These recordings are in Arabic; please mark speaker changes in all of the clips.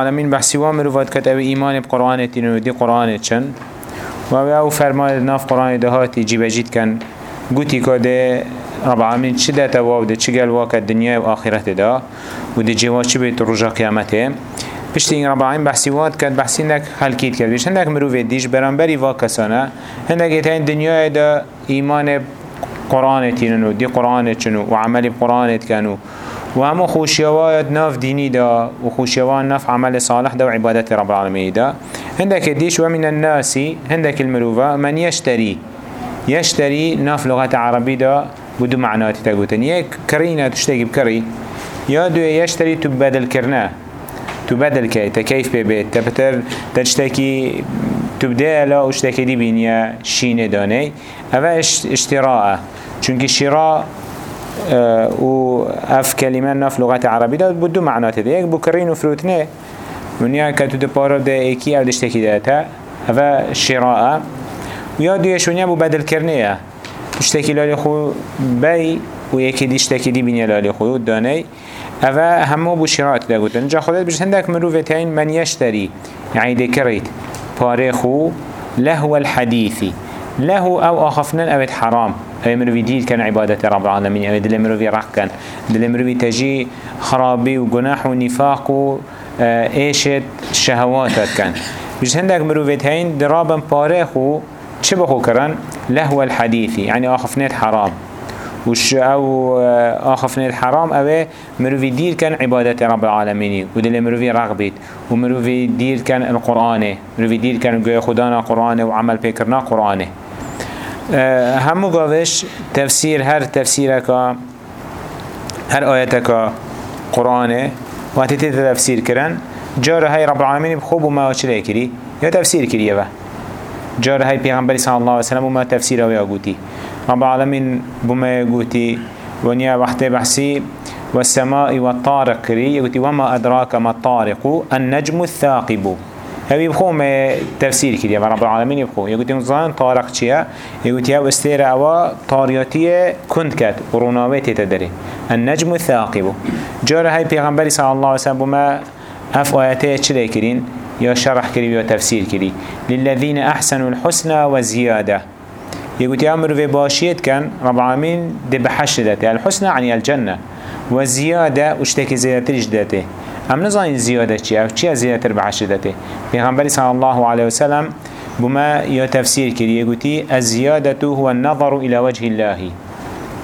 Speaker 1: العالمين بحثي وامروفات كت أو ايمان بقرآن تينو دي قرآن چن؟ و أو فرمان ناف قرآن دهاتي جيبا جيت كان قوتي كده رب العالمين چه ده تواو ده چه قل واقع الدنيا و آخرت ده و ده جواز چه بيت رجا قيامته پشتی این رب العالمین بحثی واد کرد بحثی نک حل کید کرد بیش هندک مروفه دیش برانبری وا کسانه هندک دا ایمان قرآن تینو دی قرآن چنو و همو خوشیوات ناف دینی دا و خوشیوان ناف عمل صالح دا و عبادت رب العالمين دا. هندك ديش ومن الناس هندك المروفة من يشتري يشتري ناف لغة عربي دا بدو معنات تقوتن يك كرينة تشتغي بكري يا دو يشتري تبادل كرناه تبادل كي تكيف ببيت تبتر تشتكي تبدأ لا اشتكي دي بينيا شين داني أفا اشتراء چونك شراء و اف كلمة نف لغة عربية ده بدو معنات ده يك بكرين و فروتنه ونيا كتو ده بارا ده ايكي أو دشتكي دهتا أفا شراء ويا دو يشونيا بو بدل كرنه اشتكي لالي خو بي و دي اشتكي دي بينيا لالي خو داني اوه همو بو شراعت ده گوتن. جا خودت بجت هندك مروفتين من يشتري يعني ده كريت پاريخو لهو الحديثي لهو أو آخفنن اوت حرام. أو مروفي ديل كان عبادة رب العالمين. أو دل مروفي رق كان. دل مروفي تجي خرابي و گناح و نفاق و ايشت شهواتات كان. بجت هندك مروفتين درابن پاريخو چه بخو کرن لهو الحديثي. يعني آخفنت حرام. وئش أو آخفنا الحرام اوه مروفي دير كان عبادة رب العالمين. ودل مروفي رغبت ومروفي دير كان القرآن. مروفي دير كان خدانا قرآن وعمل بكرنا قرآن. أه همو قاوش تفسير هر تفسيرك هر آياتك قرآن وقتی تفسير كرن جار هاي رب العالمين بخوب وما وچلي كري يا تفسير كري يبا جار هاي پیغمبر صلى الله عليه وسلم وما تفسير ويا قوتي رب العالمين بما يقولي ونيا وقت بحسي والسماء والطارق كري يقولي وما أدراك ما الطارق النجم الثاقب هذي بخو ما تفسير كده رب العالمين يبخو يقولي نظام طارق چيا يقولي يا استيرا أوا طارياتية كنت كات وروناوية تدري النجم الثاقب جار هاي پیغمبر صلى الله عليه وسلم بما أف آياته چلي كرين يا شرح كري يا تفسير كري للذين أحسنوا الحسنى وزيادة يقول يا أمر في باشيت كان رب العالمين دي بحشدته الحسنى يعني الجنة وزيادة واشتكي زيادة جدته أم نظام زيادة چي أو چي زيادة بحشدته پیغمبر صلى الله عليه وسلم بما يتفسير كري يقول الزيادة هو النظر إلى وجه الله.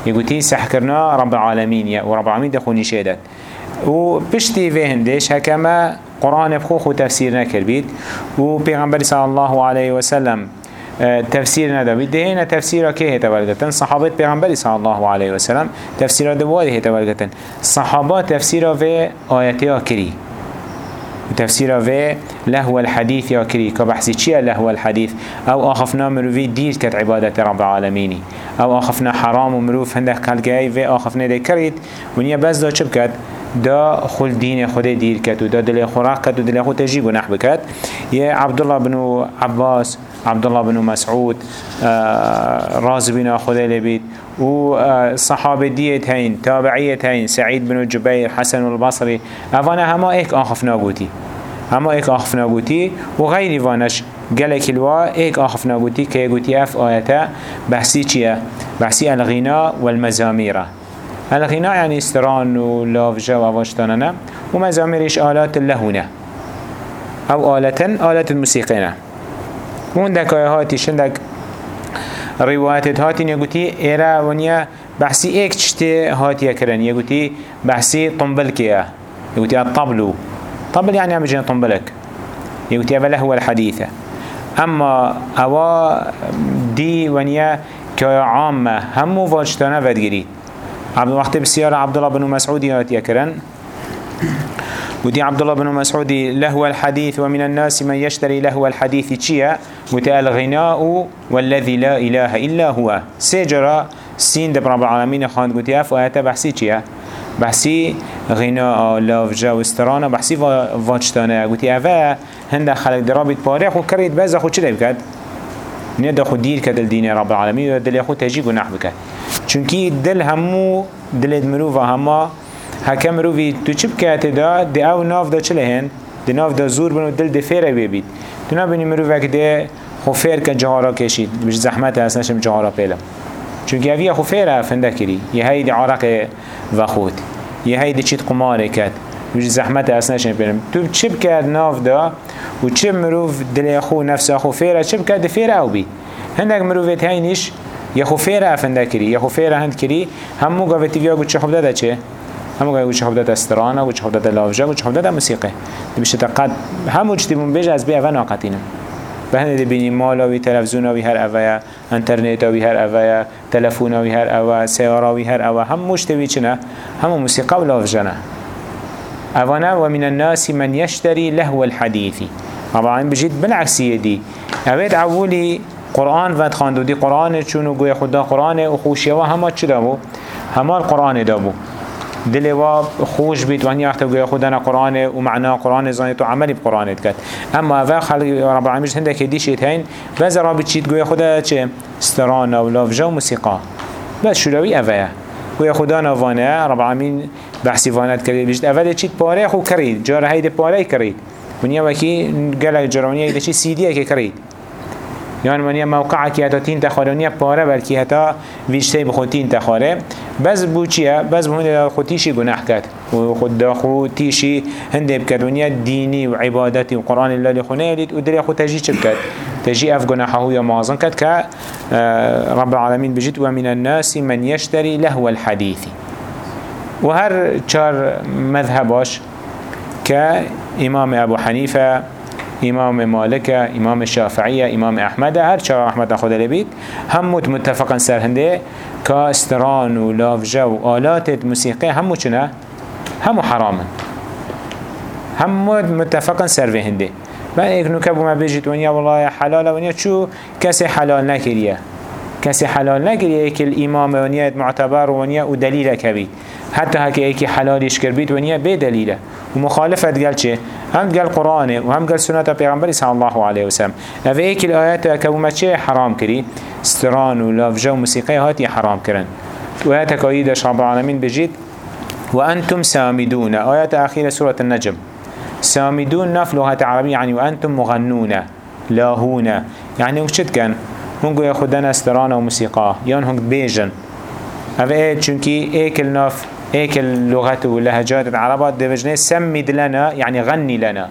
Speaker 1: يقول سحكرنا رب العالمين يا ورب العالمين دخوني شهدت وبشتي في هندش هكما قرآن بخوخ وتفسير نكر بيت وبيغمبر صلى الله عليه وسلم تفسير ندوي دهنا تفسير كه هتوالجتن صحابة پیغمبر صلى الله عليه وسلم. تفسير دوالي هتوالجتن صحابة تفسير في آيات كري تفسير في لهو الحديث يا كري كبحثي چيا لهو الحديث أو اخفنا مروفي دير كت عبادة رب العالمين أو اخفنا حرام ومروف هندك خلقاي في اخفنا دي كريت ونيا بس دا چه بكت دا خل دين خود دير كت ودا دل خوراق كت ودل خود تجي گناح بكت يا عبد الله بن عباس عبد الله بن مسعود راز بن خدا لبيت و صحابة ديت هين تابعيت هين سعيد بن جبير حسن البصري افانا هما ايك آخفنا بوتي هما ايك آخفنا بوتي وغير فانش قالك الوا ايك آخفنا بوتي كي قوتي اف آياتا بحثي چيه بحثي الغناء والمزامير الغناء يعني استران ولافجا وواشتاننا ومزاميرش آلات اللهونة أو آلة آلة الموسيقينة مون دك هاتی شندك روایت هاتی نگوتی ایرا ونیا بحثی ایک چشته هاتی کرن. یگوتی بحثی طنبل کیا یگوتی الطبلو طبل يعني عم بجينا طنبلك يقول هذا هو الحديث أما أوا دي ونيا كعامة همو فاجتانا فدقري عبد الوقت بسيارة عبد الله بن مسعود يكرن ودي عبد الله بن مسعود لهو الحديث ومن الناس من يشتري لهو الحديث تشيا وتاء الغناء والذي لا إله إلا هو. سجرا سين دب رب العالمين خاند قلت ياف وآتا بحسي تشيا بحسي غناء لافجا واسترانا بحسي واجتانا قلت يافا هنده خلق درابط باريخ وكريت بازا خود چلي بكت نيدا خود دير كدل دين رب العالمين ودل خود تجيب ونح بكت چونكي دل همو دل مروفا هما هکم رو وی تو چی بکات دا دی آو ناف دا چله هن؟ دی ناف دا زور بنو دل دی فیره ببید دی ناف بینی مروفک دی خو فیر که جهارا کشید بش زحمت هست نشم جهارا پیلم چونکه اوی خو فیره افنده کری یه هی دی عرق و خود یه هی دی چیت قماره کد بش زحمت هست نشم پیلم تو چی بکرد ناف دا؟ و چه مروف دل خو نفس خو فیره؟ چه بکرد؟ فیره أو بی. هندک مروفت هینیش یه خو فیره افنده کری یه خو فیره هند کری. همو گاوتی ویا گو چه خوب داده چه؟ همو گاوی چه خوب داده استرانه و چه خوب داده لاوجه و چه خوب داده موسیقی. دی بشه تقد همو چتی بون بیج از بی اول ناقتینم به هنده بینی مالاوی تلفزیوناوی هر اوه انترنتاوی هر اوه تلفوناوی هر اوه سیاراوی هر اوه هم مشتوی چنه همو موسیقی و لاوجه نه. اوانه ومن الناس من يشتري لهو الحديث. طبعا بجد بالعكسية دي اوید اولی قرآن ود خواندو دی قرآن چونو گوی خدا قرآن و خوشی و همه چی دابو؟ همه القرآن دابو دل و خوش بید وانی وقت گوی خدا نا قرآن و معنا قرآن زانیت و عملی بقرآن کد اما اول خلق رب العالمین هنده که دیشید هین بز رابط چید گوی خدا چه؟ استران و لافجا و موسیقا. بس شلوی اوه گوی خدا نوانه رب العالمین بحثی وانت کرد. بیشت اول چید پاره خو کرید جاره هید پاره کرید. ونیا وکی گلک جرانیه ایده چی سیدیه که کرید. يعني منيا موقع كي هتا تين تخارونيا بارا بلكي هتا ويشتي بخو تين تخاره بس بو چيا بس بو هنده خو تيشي گناح كد وخود دا خو تيشي هنده بكدونيا ديني وعبادتي وقرآن الله لخونه يليد ودري خو تجي چه بكد تجي اف گناحه يا معظم كد ك رب العالمين بجد ومن الناس من يشتري لهو الحديث وهر چار مذهباش كإمام أبو حنيفة إمام مالك إمام الشافعية إمام أحمد هر چرا أحمد خود لبيت هم متفقا سر هنده كاستران و لافجا و آلات موسيقى هم چنه هم حراما هم متفقا سر هنده ما ايك نكبو ما بيجيت ونيا والله حلال ونيا شو كسي حلال نكريه كسي حلال نكريه ايك الامام ونيا معتبر ونيا ودليل كبير حتى هكي ايكي حلاليش كربيت ونيا بدليله ومخالفة قال چه؟ هم قال قرآن وهم قال سنة پیغمبر صلى الله عليه وسلم اف ايكي الآيات كوما چه حرام كري استران و لافجا و موسيقى هاتي حرام كرن وآيات كايدش رب العالمين بجيت وأنتم سامدون. آيات أخيرة سورة النجم. سامدون نف لغة عربية يعني وأنتم مغنون لاهون. يعني وشت كان هنگو يخدنا استران وموسيقى يان هنگ بيجن هذا إيه چونكي ايكل ناف ايكل لغة ولهجات العربات دي سمد لنا يعني غني لنا.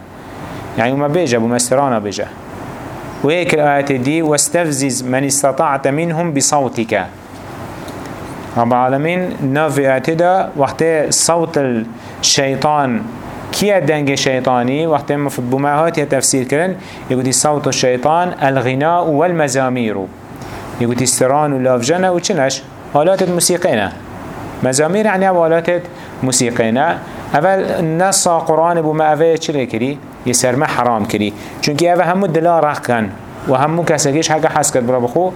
Speaker 1: يعني ما بيجا بمسترانا بيجا وهيك الآيات دي واستفزز من استطعت منهم بصوتك. رب العالمين ناف آيات دا وقت صوت الشيطان كيا دنگ شيطاني وقت ما في بمعهات تفسير كرن يقول صوت الشيطان الغناء والمزامير. يقول استران ولافجنا وچنش آلات الموسيقينا. مزامير يعني آلات موسيقينا اول نص قرآن بو ما اوه چلی کری؟ یه سرمه حرام کری چونکه اوه همو دلا رخ کن و همو کسکیش حقا حس کرد برا بخو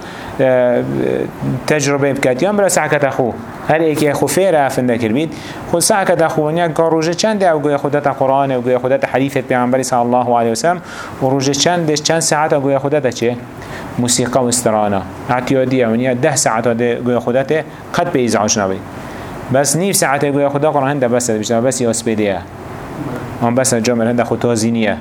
Speaker 1: تجربه بکد یا برا سعکت اخو هر ایکی اخو فیر افنده کر بید خود سعکت اخو ونیا که روژه چنده أو گوی خودت قرآن أو گوی خودت حدیثت پیغمبری صلی الله علیه وسلم و روژه چند ساعت أو گوی خودت چه؟ موسیقى و استرانا. اعتیادی ده ساعت گوی خودت قد به نبید بس نيف ساعت گوی خدا قرآن هنده بس بشتر بس یاس بیدیه هم بس جامل هنده خود تازینیه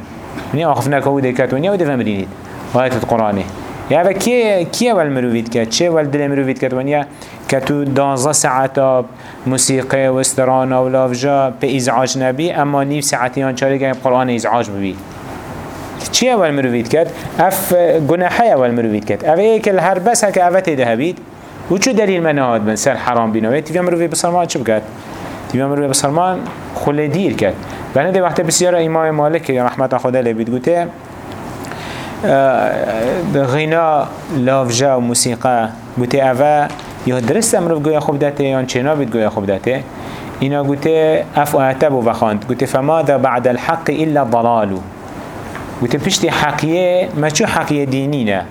Speaker 1: ونیا آخف نکهو دیکت ونیا و دفن بدینید آیت القرآنه يعني كي كي اول مروفيت كات چه اول دل مروفيت كات ونيا كتو دانزا ساعتا موسيقى و استرانا و لافجا به ازعاج نبي اما نيف ساعتيان چاره گه قرآن ازعاج ببي چی اول مروفيت كات اف گناحي اول مروفيت كات اف ايك الهر بس هك اوت ده بيت و چو دلیل منهاد بن سر حرام بینوه تیوی مروفی بسرمان چه بکد؟ تیوی مروفی بسرمان خل دیر کرد. بنا ده وقت بسیار امام مالک رحمت خدا لبید گوته غنا لافجا و موسیقى گوته اوه یا درست امروف گویا خوب داته یا چنا بید گویا خوب داته؟ اینا گوته اف اعتب و خواند. گوته فماذا بعد الحق الا ضلالو گوته پشت حقیه ما چو حقیه دینی نه؟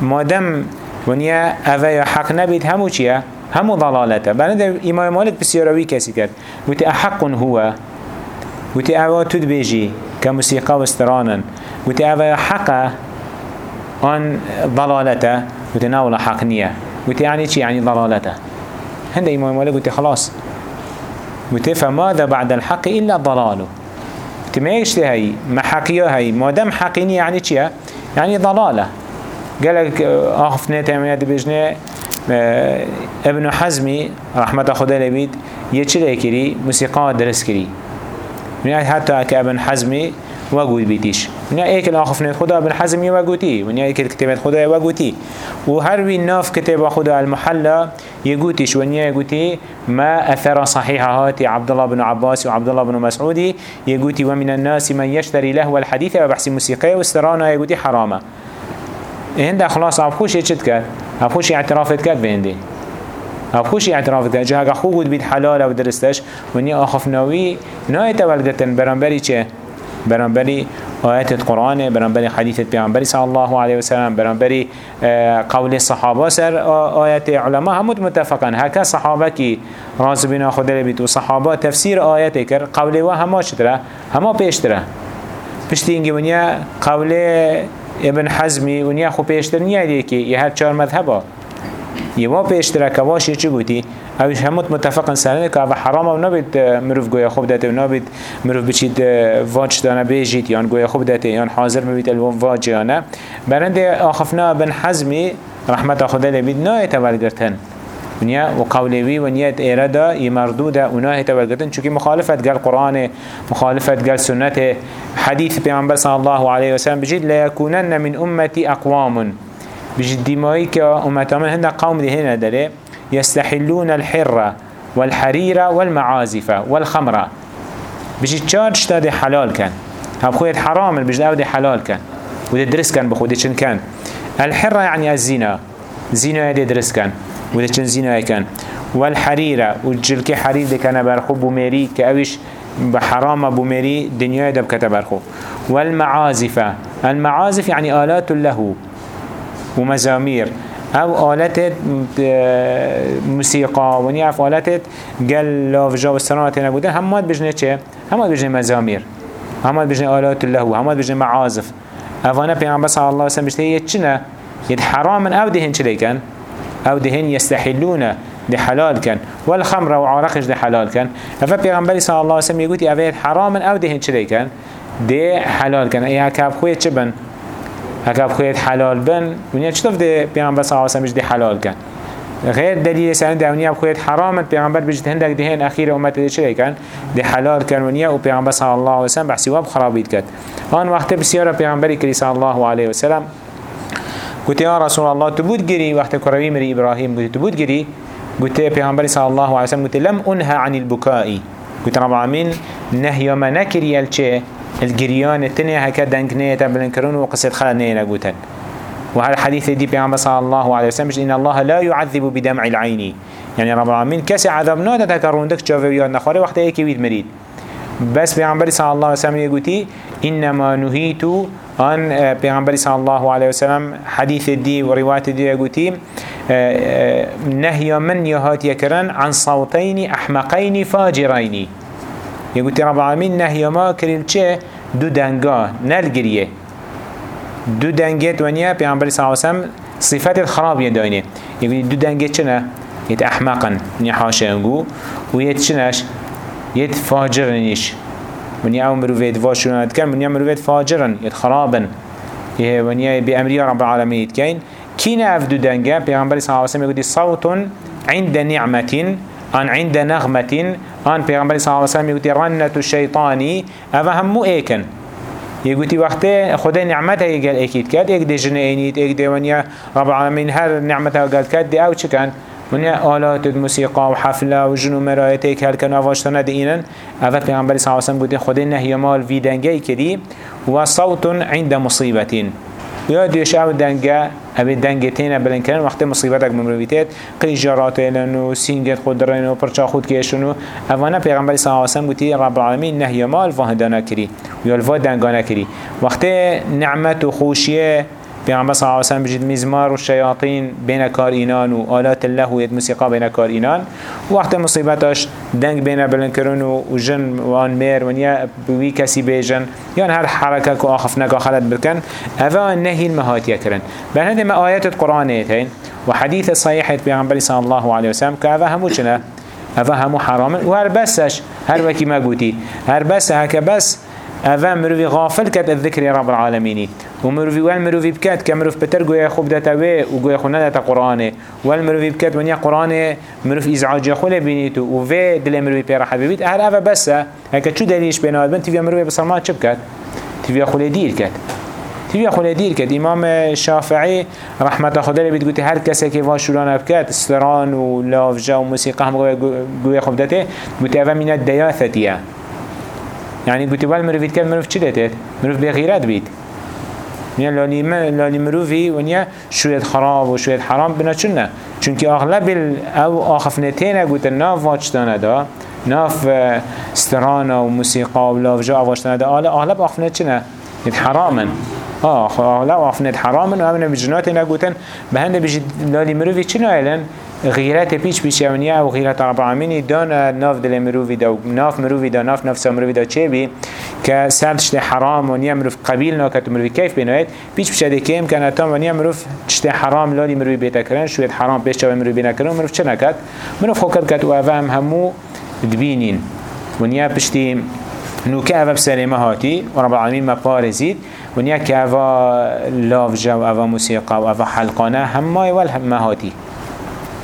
Speaker 1: مادم ونیا اوه حق نبید همو چیه؟ همو ضلالته. بنا امام مالک بسیاروی کسی کرد. گوته احق هو گوته اوه تود بیجی كموسيقى واسترانا قلت أبا حق عن ضلالته قلت ناولا حق نية قلت يعني چي يعني ضلالته. هند إمام مالك قلت خلاص. قلت فماذا بعد الحق إلا ضلاله تميش هاي ما حقيا هاي ما دام حقيني يعني چيا يعني ضلالة. قالك آخفنا تامينات بجنة ابن حزمي رحمة خدا لبيد يچه كري موسيقى درس كري من حتى كابن حزمي وقود بيتيش. من ايك الاخف خدا ابن حزمي وقوتي. من ايك الكتابات خدا وقوتي. وهروي ناف كتاب خدا المحلى يقوتيش. ونيا يقوتي ما أثر صحيحة هاتي عبد الله بن عباس وعبد الله بن مسعودي يقوتي ومن الناس من يشتري له الحديث وبحث موسيقى واسترانا. يقوتي حرامة. هنده خلاص عبخوش يتشد كات عبخوش اعترافت كات بهنده عبخوش اعترافت كات جهاك أخوه قد بيت حلال ودرستش ونيا أخف ناوي نايت والدتن برانبري چه؟ برانبري آيات القرآن برانبري حديث البيعنبري صلى الله عليه وسلم برانبري قول الصحابة سر آيات علماء هم متفقا هكا صحابة كي راز بنا خود لبيت وصحابة تفسير آيات كر قول وهما شترا هما بيشترا پشتی اینگه ونیا قول ابن حزمی ونیا خو پیشتر نیه دیگه که یه هر چهار مذهبا. یه ما پیشتر که واشه چی گوتی اوش هموت متفقن سرنه که او حرام او نبید مروف گویا خوب داته و نبید. مروف بچید واج دانه بیجید یان گویا خوب داته یان حاضر مبید الوان واج یانه برنده آخفنا بن حزمی رحمت خدا لبید نه تولگرتن ونیا و قولوی ونیا ایرادا یمردوده اونها تولگرتن چونکه مخالفت گل قرآن مخالفت گل سنت حدیث پیامبر صلی الله علیه وسلم بجید لیکونن من امتی اقوام بجید دیمایی که امت من هنده قوم ده هنه داره يستحلون الحرة والحريرة والمعازف والخمرة بيجي تشارج تادي حلال كان هم خويت حرام بيجي أودي حلال كان وده درس كان بخودي چن كان الحرة يعني الزنا زنا يدي درس كان وده چن زنا كان والحريرة والجلك حرير دي كان برخو بوميري كأوش بحرام بوميري دنيا دب كتبرخو والمعازف المعازف يعني آلات له ومزامير أو آلت موسیقا و نیعف آلت گل لاف جا و سرانت نبوده. همات بجنه چه؟ همات بجنه مزامیر. همات بجنه آلات اللهو همات بجنه معازف. اوانه پیغمبر صلی الله وسلم بجنه یه چنه؟ یه حرام أو دهن چلی کن؟ أو دهن يستحلونه ده حلال كان والخمر وعرقش ده حلال كان. أفا پیغمبر صلى الله عليه وسلم يقول اوه حرام أو دهن چلی كان؟ ده حلال كان. إيه هكاب خوية چبن؟ هكا بخويت حلال بن. ونيا چطف ده پیغمبر صلى الله عليه وسلم حلال كان؟ غير دليل سنة ده ونيا بخويت حرام پیغمبر بجد هندك دهين أخير أمت ده چه كان. ده حلال كان ونيا و پیغمبر صلى الله عليه وسلم بحثي واب خرابيت كان آن وقت بسيارة پیغمبر كري صلى الله عليه وسلم قلت يا رسول الله تبود جري وقت كروي مري إبراهيم قلت تبود جري قلت پیغمبر صلى الله عليه وسلم قلت لم أنهى عن البكاء قلت رب العالمين نهي ما نكري الچه الجريان التنية هكا دنكنية تبلن كرون وقصة خلال نينا قوتن وهذا الحديث دي بيعمل صلى الله عليه وسلم إن الله لا يعذب بدمع العين يعني رب العالمين كسي عذاب نادا تكرون دك جاوه نخاري وقت ايكي ويد مريد بس بيعمل صلى الله عليه وسلم يقولي إنما نهيت عن بيعمل صلى الله عليه وسلم حديث دي ورواية دي يقولي نهي من يهات يكرن عن صوتين أحمقين فاجرين يقول رب العالمين نهي ما كريل چه؟ دو دنگا نلگريه دو دنگت ونيا پیغمبر صلى الله عليه وسلم صفات الخراب يداينه يقول دو دنگت چنه يت احمقا ونيا حاشنگو ويت چنش يت فاجرنش ونيا أو مروفيت واشونات كان ونيا مروفيت فاجرن يت خرابا. ونيا بأمري رب العالمين يتكين. كينا اف دو دنگا پیغمبر صلى الله عليه وسلم يقول صوت عند نعمة آن عند نغمة. آن پیغمبر صلی الله علیه و سلم یگوتی رنت الشیطانی أو همو ایکن یگوتی وقتی خدا نعمت هایی گل اکید کرد ایک دی جنه اینید ایک دی ونیا رب العالمین هر نعمت ها گل کرد دی أو چکن ونیا آلات موسیقى و حفله و جنو مرایت ایک هل کن آواشتانه دی اینن أو پیغمبر صلی الله علیه گوتی خدا نهی مال وی دنگی کردی و صوت عند مصیبتین. یا دیش أو دنگه اوی دنگه تینه بلند کردن وقتی مصیبت اک ممرویتید قیجارات ایلن و سینگت خود درین و پرچا خود کشون و اوانه پیغمبر صلی اللہ علیہ وسلم گوتی رب العالمین نهی مال فهدانه کری یا الفا دنگانه کری. وقتی نعمت و خوشیه پیغمبر صلی الله علیه بجید و بین کار اینان و آلات الله و موسیقى بین کار اینان. وقت مصیبتش دنگ بین بلند کرن و جن و آن میر ونیا بوی کسی هر حرکه که آخف نگاه خلط بکن اوه نهی المهاتیه کرن. هنده ما آیات القرآن هین و حدیث صحیح پیغمبر صلی الله علیه وسلم اوه همو چنه اوه همو حرامه و هر بسش هر وکی ما گوتی هر بس هکه بس اوه مروفي غافل كت الذكر رب العالمين ومروفي والمروفي بكت كمروف بتر قوية خوب داتا وقوية خو نداتا قرآن والمروفي بكت ونيا قرآن مروف إزعاج خو لبينيتو وفي دل مروفي بيرا ببيت أهل أفا بس هكا شو دليش بينا بنت تفيا مروفي بصرمان شو بكت تفيا خو لدير كت تبي أخو دير كد إمام الشافعي رحمة خدا اللي بتقول هر كسي كي واشولان بكات استران ولافجا وموسيقى هم قوي خبدته قلت أفا من الدياثة يعني قلت والمروف كد مروف چه مروف بغيرات بيت ما لاني مروفي ونيا شوية خراب وشوية حرام بنا چنه چونك أغلب أو آخفنتين قلت الناف واجتانه دا ناف استرانا وموسيقى ولافجا واجتانه دا أغلب آخفنت چنه حراما آه لا وافند حرام و همین بجنات نگوتن به هنده بجید لالی مروفی چی نایلن غیرت پیچ پیچ اونیا و غیرت رب العالمین دان ناف دل مروفی دا ناف مروفی دا ناف نفس مروفی دا چه بی؟ که سرد حرام و نیا مروف قبیل ناکت مروفی کیف بیناید؟ پیچ پیچ ده که امکان اتام و نیا مروف چشت حرام لالی مروفی بیتا کرن شوید حرام پیش چاوه مروفی نکرن مروف چه نکد مروف خوکت کت و هم همو دبینین. و نیا پشتی نوکه اوه بسلمه هاتی. و رب العالمین مپارزید ونیا که اوه لافجا و اوه موسیقى و اوه حلقانه همه اول همه هاتی.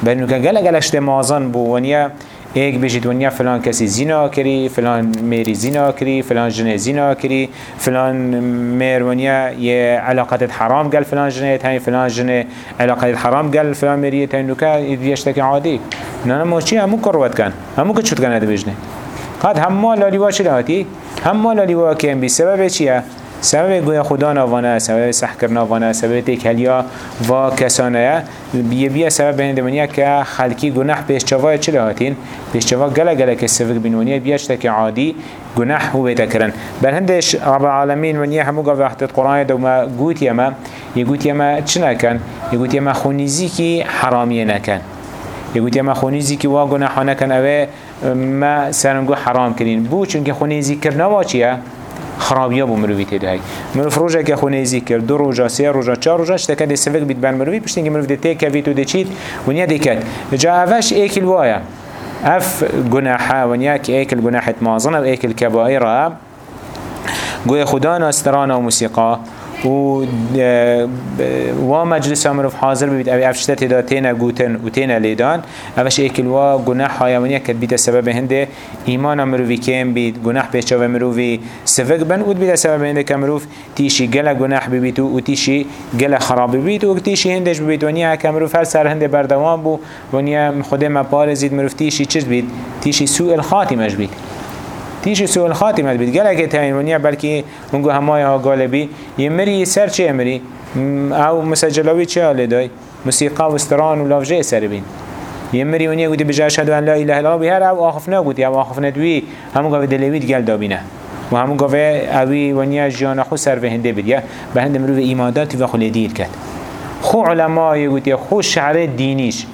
Speaker 1: بل نوکه گله گلشت مازن بو ونیا ایک بجید ونیا فلان کسی زینا کری فلان میری زینا کری فلان جنه زینا کری فلان میر ونیا یه علاقت حرام قال فلان جنه تانی فلان جنه علاقت حرام قال فلان میری تانی نوکه ایدیشتک عادی. نه نه چی همو کروت کن. همو که چود کنه بجنه. قد همه لالیوا چی لهاتی همه لالیوا که بی سبب چیه؟ سبب گویا خدا نوانه سبب سحکر نوانه سبب تکلیا و کسانه بیه بیه سبب هنده منیه که خلکی گناه پیش چوای چه لهاتین پیش چوا گله گله که سفق بینونیه بیه چتا که عادی گناه هو بیتا کرن. بل هندش رب العالمین منیه همو گاوه وقتت قرآن دو ما گوت یما یه گوت یما چه نکن؟ یه گوت یما خونیزی که حرامیه نکن. یه گوت یما خونیزی که وا گناه نکن اوه ما سرنگو حرام کرین. بو چونکه خونیزی کرنا واچیه خرابیا بو مروی تیده مروف روژه که خونه ایزی کرد دو روژه سه روژه چهار روژه شده که سفک بید بن مروی پشتین که مروف ده تیکه ویتو ده چید ونیا ده کد جا اوش ایکل وایا اف گناحه ونیا که ایکل گناحت مازن و ایکل کبائره گوی خدا ناستران و موسیقى و و مجلس مروف حاضر ببید اوی افشته تدا تینا گوتن و تینا لیدان. اوش ایکل و گناه حیوانیه کد بیده سبب هنده ایمان مروفی کم بید. گناه پیچه و مروفی سفق بن و بیده سبب هنده که مروف تیشی گل گناه ببید و تیشی گل خراب ببید و تیشی هندش ببید و نیا که مروف هر سر هنده بردوان بو. و نیا خود ما پارزید مروف تیشی چیز بید؟ تیشی سوء الخاتمش بید. تیش سوال خاتمت بید گلک تاین ونیا بلکی منگو همای ها غالبی یمری سر چه امری او مسجلاوی چه حال دای؟ موسیقی و استران و لافجه سر بین. یمری ونیا گودی بجا شهد ان لا اله الا الله. هر او آخف گودی او آخف ندوی همون گوه دلوید گل دابینه. و همون گوه اوی ونیا جان خو سر به هنده بید یا به هند مروی ایماداتی و خلیدیت کرد. خو علمای گودی خو شعر دینیش.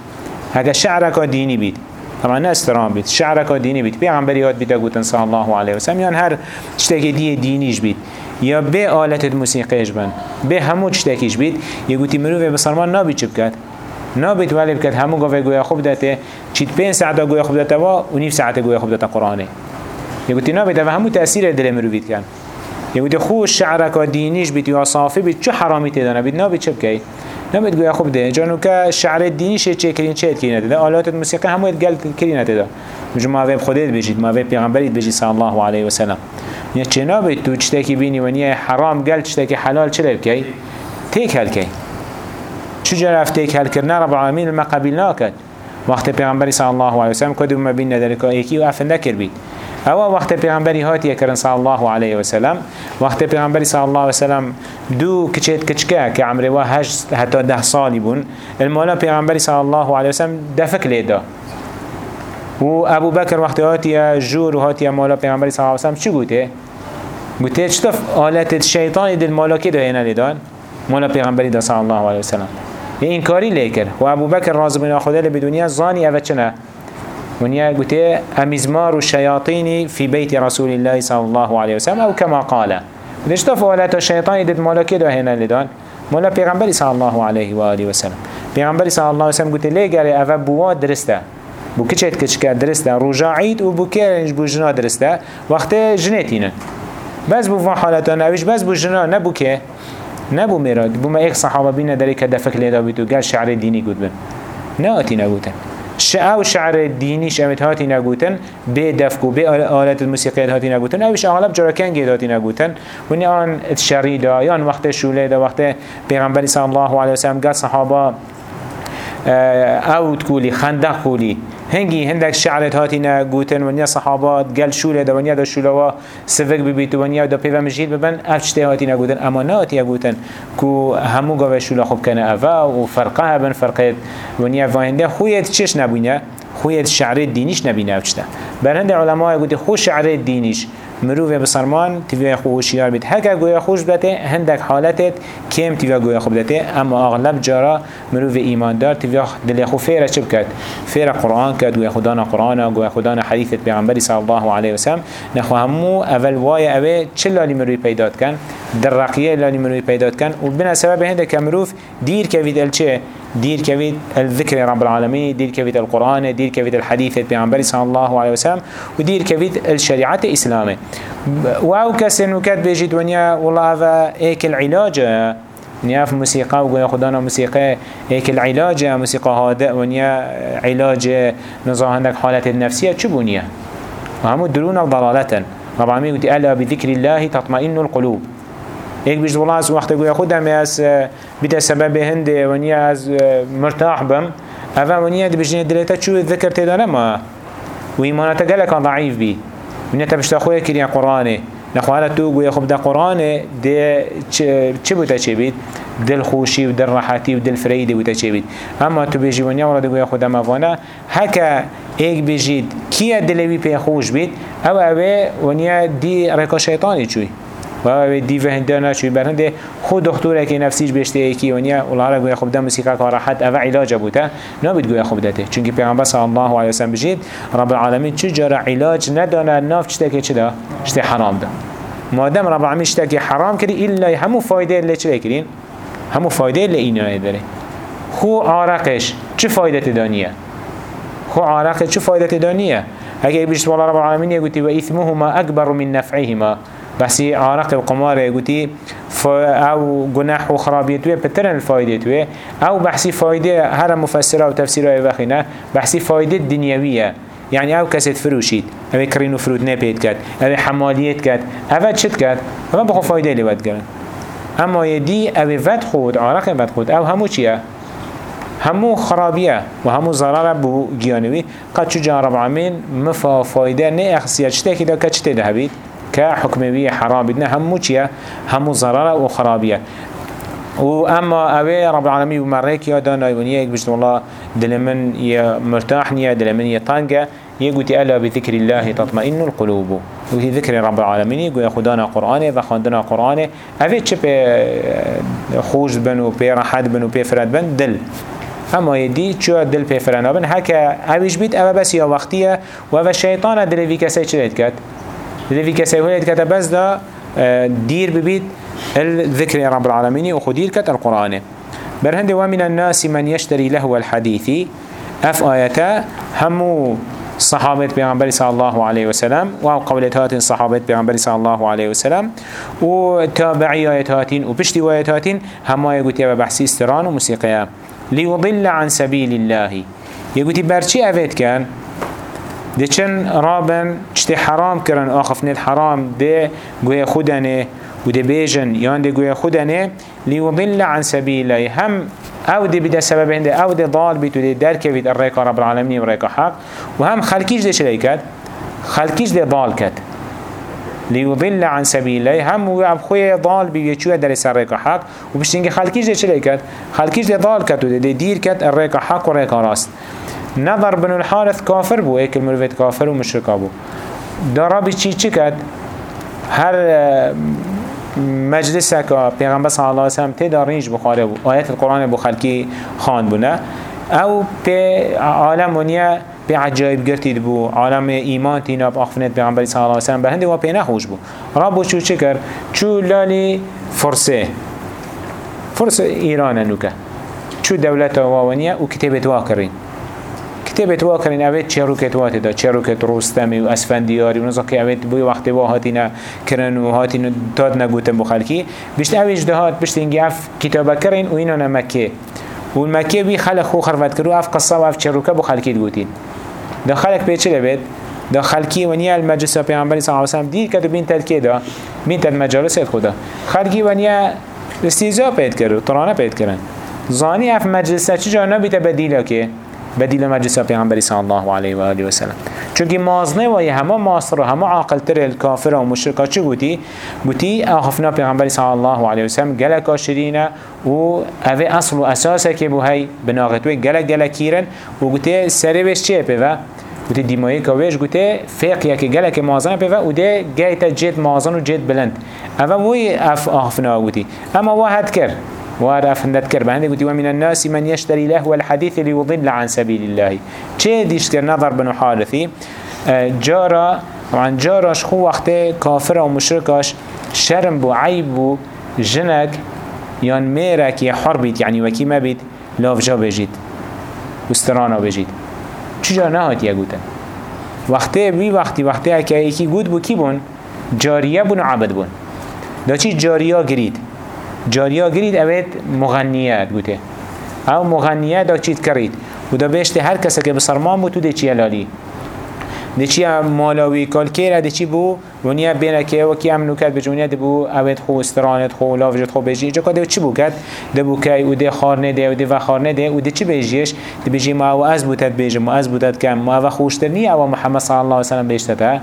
Speaker 1: هگه شعرکا دینی بید طبعا نه استرام بید شعرک دینی بید. پیغمبری هات بیده گوتن صلی الله علیه وسلم. یان هر چتکی دی دینیش بید. یا به آلت موسیقیش بند. به همو چتکیش بید. یه گوتی مروف بسرمان نابید چه بکد؟ نابید ولی بکد. همو گوه گویا خوب داته چیت پین ساعت گویا خوب داته و و نیف ساعت گویا خوب داته قرآنه. یه گوتی و همو تأثیر دل مروفید کن. یه گوتی خوش شعرک دینیش بید. یا صافی بید. چه حرامی تدانه بید نابید چه بکی؟ نمید گویا خوب ده جانو که شعر دینی شه چه کرین چه کرین ده آلات موسیقی همو گل کرین ده مجمع ما ویب خودت بجید ما ویب پیغمبرید بجید صلی الله علیه و سلم. یا چه نابید تو چته کی بینی و نیه حرام گل چته کی حلال چه کی؟ تیک هل کی؟ چجا رفت تیک هل کرنا رب العالمین ما قبیل ناکد وقت پیغمبری صلی الله علیه و سلم کدوم ما بین ندارک ایکی و افن نکر بید. أو وقت پیغمبری هاتی کرن صلی الله علیه و سلم وقت پیغمبری صلی الله علیه و سلم دو کچیت کچکه که عمره و هشت حتی ده سالی بون. المولا پیغمبری صلی الله علیه و سلم دفک لیدا و ابو بکر وقت هاتی جور و هاتی مولا پیغمبری صلی الله علیه و سلم چی گوته؟ گوته چطف آلت شیطانی دل مولا که ده لیدان؟ مولا پیغمبری ده صلی الله علیه و سلم این کاری لیکر و ابو بکر رازم بنا خدا لبدنیا زانی اوه چنه ونيا قلت أمزمار الشياطين في بيت رسول الله صلى الله عليه وسلم أو كما قال. ليش تفعلت الشيطان دد مولا كده هنا لدان؟ مولا پیغمبر صلى الله عليه وآله وسلم. پیغمبر صلى الله عليه وسلم ليه قال أفا بوا درسته. بو كچت كچك درسته. رجاعيد و بو كيرنج بو جنا درسته. وقت جنتينه بس بو حالتا نویش بس بو جنا نبو که. نبو میراد بو ما ایک صحابه بینه داری که دفک لیدا بیتو گل شعر دینی گود بن. نه آتی نگوتن. او شعر دینی شمت هاتی نگوتن به دفکو به آلت الموسیقی هاتی نگوتن. اوش اغلب جراکن گید هاتی نگوتن. ونی آن شریدا یا آن وقت شوله دا وقت پیغمبری صلی الله علیه وسلم گل صحابه او تقولي خندق قولي هنگی هندک شعرت هاتینا گوتن ونیا صحابات گل شوله دا ونیا دا شولوا سفک ببیت ونیا دا پیو مجید ببن افشته هاتینا گوتن. اما نه هاتیا گوتن کو همو گاوه شوله خوب کنه. اوه و فرقه هبن فرقه ونیا واهنده خویت چش نبینه؟ خویت شعر دینیش نبینه افشته برهند علماء گوتی خو شعر دینیش. مروف بسرمان تیوی خو هوشیار بید هکا گویا خوش بده هندک حالتت کم تیوی گویا خوب بده اما اغلب جارا مروف ایماندار تیوی دل خو فیره چه بکد فیره قرآن کد گویا خدانا قرآن گویا خدانا حدیثت پیغمبری صلی الله علیه وسلم نخو همو اول وای اوه چه لالی مروی پیداد کن؟ در رقیه لالی مروی پیداد کن؟ و بنا سبب هندک مروف دیر کوید الچه دير كفيد الذكر رب العالمين دير كفيد القرآن دير كفيد الحديث بيعنبري صلى الله عليه وسلم ودير كفيد الشريعة الإسلامية. واو كسن وكاد بيجي دنيا والله هذا ايك العلاج. نيا في موسيقى وقويا خدانا موسيقى ايك العلاج موسيقى هذا ونيا علاج نظام عندك حالة النفسية. شو بنيا وهمو درون ضلالة. رب العالمين قلت ألا بذكر الله تطمئن القلوب. ایک بیش والله وقت گویا خودم از بیت سبب هنده ونیا از مرتاح بم. اول ونیا دی بجنه دلیتا چو ذکر تدانه ما و ایمانتا گلکا ضعیف بی. ونیا تا بشتا خویا کریا قرآنه نخواهد تو گویا خب ده قرآنه ده چه بوده چه بید دل خوشی و دل راحتی و دل فریدی بوده چه بید اما تو بیجی ونیا ورده گویا خودم افانه هکا ایک بیجید کیا دلوی پی خوش بید أو اوه ونیا دی رکا شیطانی چوی و دیو هنده نشوی برهنده خود دکتر که نفسیش بشته ایکی ونیا الله را گویا خوب ده موسیقى که راحت أو علاج بوده. نبید گویا خوب دته چونکه پیغمبر صلی الله علیه وسلم بجید رب العالمین چه جرا علاج ندانه ناف چته که چه ده چته حرام ده مادام رب العالمین چته که حرام کردی الا همو فایده اللي چه کرین؟ همو فایده اللي اینا داره. خو عرقش چه فایده دانیه؟ خو عرق چه فایده دانیه؟ اگه بیشتر الله رب العالمین یگوتی و اثمهما اکبر من نفعهما. بسی عرق القمار گوتی أو گناح و خرابیتوی پترن الفایدتوی أو بحثی فایده هر مفسره و تفسیره وخینه بحثی فایده دنیویه. يعني أو كسد فروشيد أو كرينو فروت نبيت كات أو حماليت كات أو چت كات أو بخو فايده اللي ود كرن اما يدي أو ود خود عرق ود خود أو همو چيه همو خرابيه و همو ضرر بو جيانوي قد شو جان رب العالمين مفا فايده نه اخصيات شتا كده كچته ده بيت كحكمية حرام بدنا همو چيا همو ضرر وخرابية واما اوه رب العالمين بمريك يا دانا ونيا يك بجد الله دل من يا مرتاح نيا دل من يطانقا يقول ألا بذكر الله تطمئن القلوب. وهي ذكر رب العالمين يقول خدانا قرآن وخاندنا قرآن اوه چه بي خوش بن و بي راحت بن و بي فرد بن؟ دل. اما يدي چو دل بي فرنا بن؟ هكا اوش بيت اوه بس يا وقتية و اوه شيطان دل في كسي چلت كت لذي كسي هولد كتا بس دا دير ببيت الذكر رب العالمين وخدير كت القرآن. برهند ومن الناس من يشتري له الحديث أف آياتا همو صحابة بيغنبري صلى الله عليه وسلم وهو قولتات صحابة بيغنبري صلى الله عليه وسلم وتابعي آياتاتين وبشتي آياتاتين هما يقول يا بحثي استران وموسيقيا ليضل عن سبيل الله. يقول برشي أفيت كان ده چن رابن چته حرام کرن؟ آخف نت حرام. ده گوه خودنه و ده بیجن یان ده گوه خودنه. لیوضل عن سبیله هم أو ده بده سبب هنده أو ده ضال بیتو ده درکه بید الرئیک رب العالمین و رئیک حق. و هم خلکیش ده چلی کد خلکیش ده ضال کد ليضل عن سبيله. هم وعب خويا ضال بيجوا درس الريك حق. وبشتنجي خلكيش ده چلي كات خلكيش ده ضال كات وده دير كات الريك حق وريك راست. نظر بن الحارث كافر بو هيك المروفيت كافر ومشركا بو. دارابي چي كد هر مجلس که پیغمبر صلی الله علیه و سلم تدا رینج بخاره بو. آیت القرآن بو خلکی خان بونه أو به عالم ونیا به عجایب گرتید بو. عالم ایمان تینا بآخفنت پیغمبر صلی الله علیه و سلم به هنده و پی نخوش بو. رابو چو چه کر چو لالی فرسه. فرسه ایران نوکه. چو دولت واونیه و کتابت واکرین كتابت واكرين اوید چه روکت واته دا چه روکت رستمی و اسفندیاری و نزا که اوید بوی وقتی وا هاتینا کرن و هاتینا داد نگوتن بخلکی بشت اویج دهات بشت اینگی اف کتابه و اینا نمکه و المکه بی خلق خو خرفت کرو اف قصه و اف چه روکه بخلکی دگوتین دا خلق پیچه لبید دا خلقی ونیا المجلس پیامبری صلی الله علیه و سلم دید که بین تد دا بین تد مجالس خدا خلقی ونیا استیزا پید کرو ترانه پید کرن زانی اف مجلس چی جا نبیت بدیلا که بدیل مجلس پیغمبری صلی الله علیه و آله و سلم. چونکی مازنه و همه ماستر و همه عاقل تر الکافر و مشرکا چی گوتی گوتی آخفنا پیغمبری صلی الله علیه و سلم گلک آشرینه و اوه اصل و اساسه که بو هی بناغتوی گلک گلک کیرن و گوتی سره بش چیه پیوه؟ گوتی دیمایی کویش گوتی فیق یکی گلک مازن پیوه و ده گیت جد مازن و جد بلند. اوه موی اف آخفنا گوتی اما واحد کرد وارا فندت كر قلت ومن الناس من يشتري له الحديث ليضل عن سبيل الله. چه ديش كر؟ نظر بنو حارثي. جارا طبعا جاراش خو وقت كافر و مشركاش شرم بو عيب بو جنك يان ميرك يحربيت يعني وكي ما بيت لافجا بجيت وسترانا بجيت چجا نهات يا قوتن وقتی بی وقتی وقتی که یکی گود بو کی بون؟ جاریه بون عبد بون. دا چی؟ جاریه گرید. جاریا گرید اوید مغنیت گوته. او مغنیت دا چیت کرید و دا هر کسی که بسرمان بو تو ده چیه لالی ده چیه مالاوی کالکیره ده چی بو ونیا بینه که وکی امنو کد بجونیه ده بو اوید خو استرانت خو لاوجت خو بجی جا که ده چی بو کد ده بو که أو ده خارنه ده و ده و خارنه ده و ده چی بجیش بجی ما أو از بودت بجی ما از بودت کم ما أو خوشتر نی أو محمد صلی الله علیه وسلم بجتته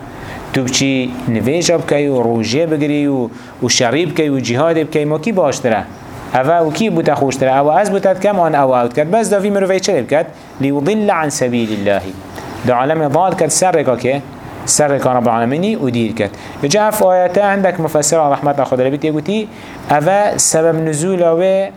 Speaker 1: تو بچی نویجا بکی و روژه بگیری و, و شریب کی و جهاد بکی ما کی باشتره اوه أو کی بوتا خوشتره أو از بوتت کم آن أو اوت کرد بس دافی مروفی چه بکد لیضل عن سبیل الله دا عالم ضال کرد سر رکا که؟ سر رکا رب العالمینی و دیر کرد. جا اف آیاته عندك مفسر رحمت خدا لبیت یگوتی اوه سبب نزول آوه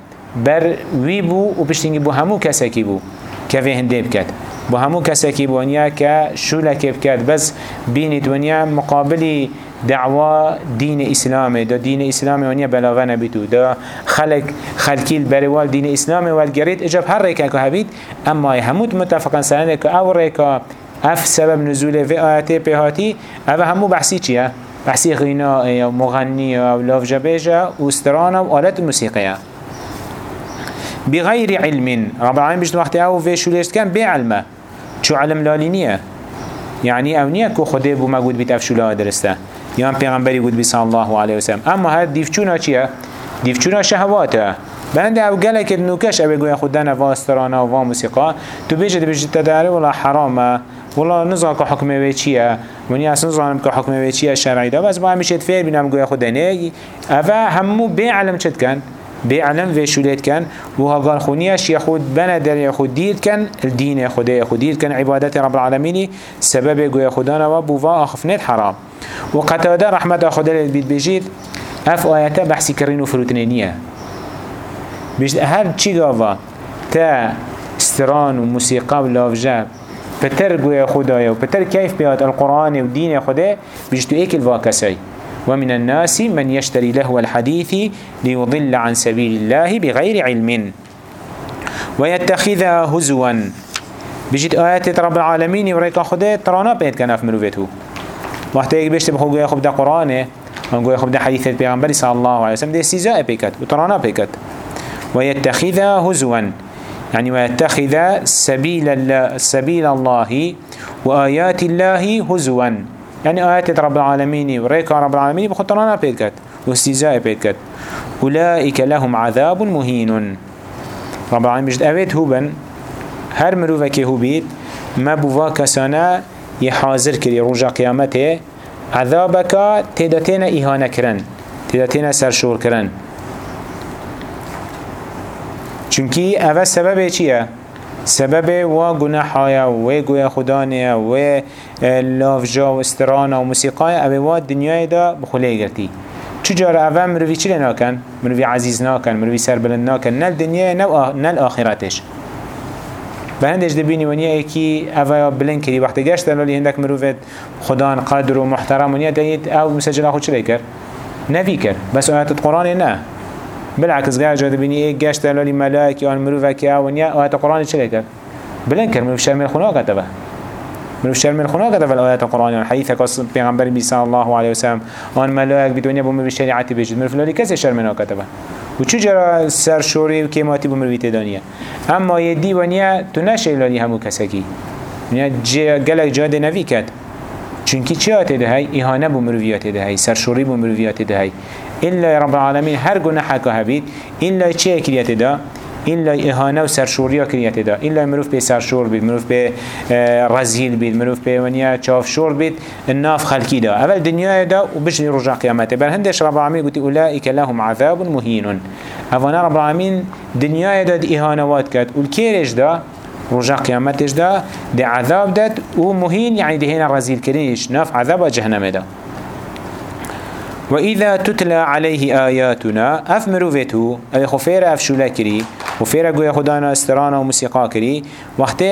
Speaker 1: بر وی بو و پشتینگی بو همو کسکی بو که هنده بکد. با همو کسی که بونیا که شولک بکرد بس بین دنیا مقابلی دعوا دین اسلامه دا دین اسلامه ونیا بلاغه نبیتو دا خلق خلقیل بروال دین اسلامه والگرید إجاب هر که هبید أما هموت متفقا که أو ریکا أف سبب نزول في آيات بهاتي هذا همو بحثي چيه؟ بحثي غناء مغني أو لافجبيجا واسترانا وآلات الموسيقية بغير علم. رب العالمين بجد وقت أو في شوليشت كان بعلمه. شو علم لالينية يعني أو نية كو خده بو بيت افشولا درسته. يان پیغمبری بي صلى الله عليه وسلم. اما هاد ديفچونا چيه؟ ديفچونا شهواته. بند او گلک نوکش او گویا خودن واسترانا و تو بیجه دی بیجه تداره ولا حرامه. ولا نزا که حکم وی چیه؟ ونی اصلا زانم که حکم وی چیه شرعی. دا بس با همیشه فیر بینم گویا خودنه اوه همو بی علم چد کن؟ بعلم في شوليت كان وهاقال خونيش يخود بنا در يخود دير كان الدين خدا يخود دير كان عبادات رب العالمين سبب قوي خدانا وبوفا أخفنت حرام. وقتادا رحمة خدا للبيت بجيت اف آياتا بحثي كرينو فروتنينية بجد هر چي غاوا تا استران وموسيقى ولافجا بتر قوي خدايا وبتر كيف بيات القرآن ودين خدا بجد ايك الواكسي ومن الناس من يشتري له الحديث ليضل عن سبيل الله بغير علم ويتخذها هزوا. بجد آيات رب العالمين وريك خده ترانا بيت كان في مروفته وقت يك بيشت بخو جوي خب ده قرآنه ونقول خب ده صلى الله عليه وسلم. ده استيزاء بيكت. وترانا بيكت. ويتخذها هزوا. يعني ويتخذ سبيل سبيل الله وآيات الله هزوا. يعني آيات رب العالمين وريكا رب العالمين بخطرانا بيكت واستيزاء بيكت أولئك لهم عذاب مهين رب العالمين بجد أبيت هوبن. هر مروفك هوبيت ما بوا كسانا يحاضر كري رجا قيامته عذابك تدتين إهانة كرن تدتين سرشور كرن چونكي أول سبب چيه؟ سبب و گناحای و گویا خدانه و لافجا و استرانا و موسیقای اوه و دنیای دا بخوله گرتی. چجار اوه مروی چی ناکن؟ مروی عزیز ناکن مروی سربلند ناکن نل دنیای نل آخرتش. به هندش دبینی ونیا ایکی اوه بلند کری وقتی گشت لالی هندک مروفت خدان قدر و محترم ونیا دهید أو مسجل خود چلی کرد؟ نوی کرد. بس آیات قرآن نه. بالعكس قاعد جاد بني إيه جاشت لولي ملاك يان مروفك يا ونيا وهذا القرآن إيش لك بلن كر مروف شرمي الخنا كتبه. مروف شرمي الخنا كتبه الآيات القرآن والحديث كاس پیغمبر بي صلى الله عليه وسلم. آن ملاك بدنيا بوم بشريعتي بيجد. مروف لولي كسي شرمنا كتبه و چو جرا سر شوری و کیماتی بمروی دانیه اما یه دیوانیه تو نشه لالی همو کسکی. یعنی گلک جاده نوی کد چونکی چی آته ده؟ ایهانه بمرویات ده هی. سرشوری بمرویات ده هی. إلا رب العالمين هر حکا هبید إلا چه اکریت ده إلا إهانة و سرشوريا كريات دا. إلا مروف بي سرشور بيد مروف بي بيد مروف بي ونيا چاف شور بيد الناف خلقي دا. أول دنيا دا وبجني رجع قيامته بل هندش رب العالمين قلت أولئك لهم عذاب مهين أفانا رب العالمين دنيا دا دي إهانوات كات والكيرش دا؟ رجع قيامتش دا دي عذاب داد ومهين يعني دي هنا رزيل كريش ناف عذاب جهنم دا. وإذا تتلى عليه آياتنا أف مروفتو أي خفير أف شولاكري خفير قوي خدانا استرانا وموسيقى كري وقت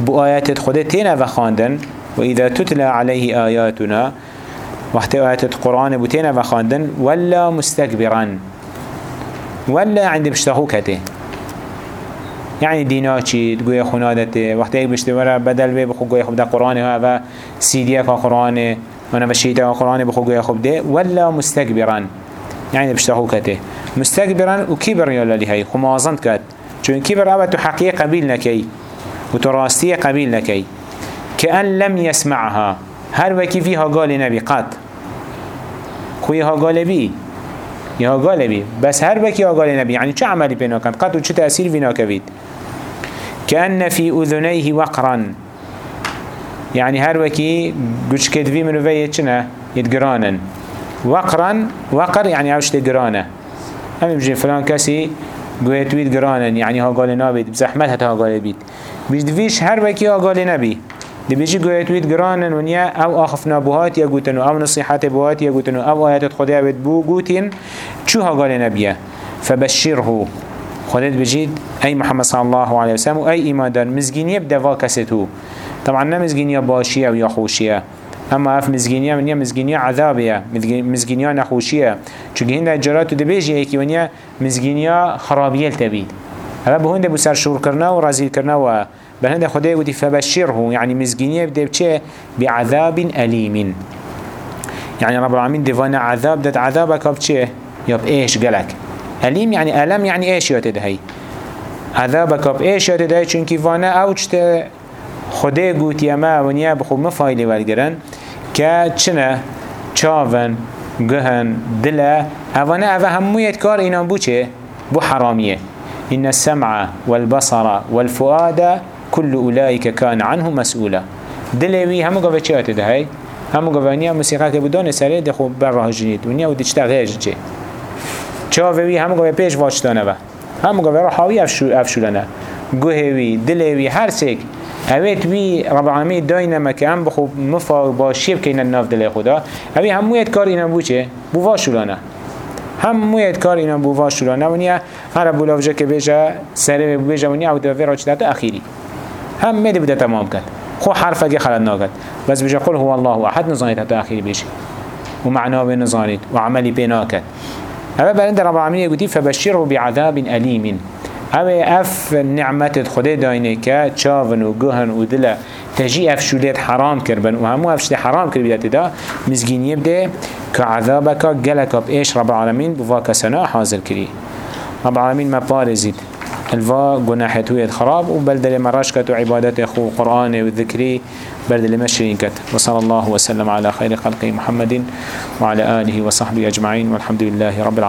Speaker 1: بو آيات خده تينا وخاندن وإذا تتلى عليه آياتنا وقت آيات القرآن بو تينا وخاندن ولا مستكبرا. ولا عند بشتاخو كته يعني دينا چي تقوي خنادته وقت ايك بشتورا بدل بي بخو قوي خبدا قرآن هذا سيديك قرآن وأنا بشيتا قرآن بخو قوي خبدا ولا مستكبرا يعني بشتاخو كته مستكبرا وكبر يلا لهي خمازنت كات چون كبر أبا تحقيق قبيل نكي وتراستي قبيل نكي كأن لم يسمعها هر وكي فيها قال نبي قط خويها قال بي يها قال بي بس هر وكي قال نبي يعني چه عملي بينا كانت قط وچه تأثير كبيد كأن في أذنيه وقرا يعني هر وكي قوش كدفي منو في يتشنا يتقرانا وقرا وقر يعني عوش تقرانا هم بجي فلان كسي قويت ويد قرانا يعني ها قال نابيد بزحمت هتا ها قال بيد بيجدفيش هر وكي ها قال نبي دي بيجي قويت ويد قرانا ونيا أو آخفنا بوهات يا قوتنو أو نصيحات بوهات يا قوتنو أو آيات خديا بيد بو قوتين شو ها قال نبيه فبشره خدت بجيد اي محمد صلى الله عليه وسلم اي ايمان دار مزگينيه بدوا كسيتو طبعا نه مزگينيه باشيه أو يا خوشيه اما اف مزگینیا منیا مزگینیا عذابیه. مزگینیا نخوشیه چون هنده جراتو دبیجی ایکی ونیا مزگینیا خرابیل تبید. هذا بهند بو سر شور کرنا و رزیل کرنا و بهند خدای گوتی فبشره يعني مزگینیا بده بچه بعذاب أليم يعني رب العالمين دفانا عذاب داد. عذابك بچه يب إيش قلك أليم يعني ألم يعني إيش يتدهي عذابك بإيش يتدهي چونكي فانا اوجت خدای گوتی اما ونیا بخو مفایلی ولگرن که چنه؟ چاون گهن دله اوانه اوه همویت کار اینا بو چه؟ بو حرامیه. إن السمع والبصر والفؤاد كل أولئك كان عنه مسؤولا دلوي همو قوة چه آتده هاي همو قوة موسيقى که بدون سره دخو بر راه جنید و نیا و دیچتا غیر چه؟ چاوی همو قوة پیش واجتانه و. همو را حاوی افشولنه گوهوی دلوی هر سیک اوید وی رب العالمین داینه مکم بخو مفا با شیب که این ناف دل خدا. اوی همویت کار اینا بو چه؟ بو واشولانه همویت کار اینا بو واشولانه ونیا هر بولاوجه که بیجه سره بیجه ونیا أو دوی راج داده اخیری. هم میده بوده تمام کرد. خو حرفه که خلد ناکد بس بیجه قل هو الله احد نزانید حتی اخیری بیشه ومعناه بنزانید وعملي بيناكد هذا بلند رب العالمين يقول فبشره بعذاب أليم اوه اف نعمت خدا داینه که چاون و گهن و دل تجی اف شولیت حرام کربن و همو اف شده حرام کربیت دا مزگینیه بده که عذابکا گلکا ایش رب العالمین بوا کسنا حاضر کری رب العالمین ما جناحته خراب وبلدل مراش كت وعبادته خو قرآن وذكري بلدل مشرين كت وصلى الله وسلم على خير خلقه محمد وعلى آله وصحبه أجمعين والحمد لله رب العالمين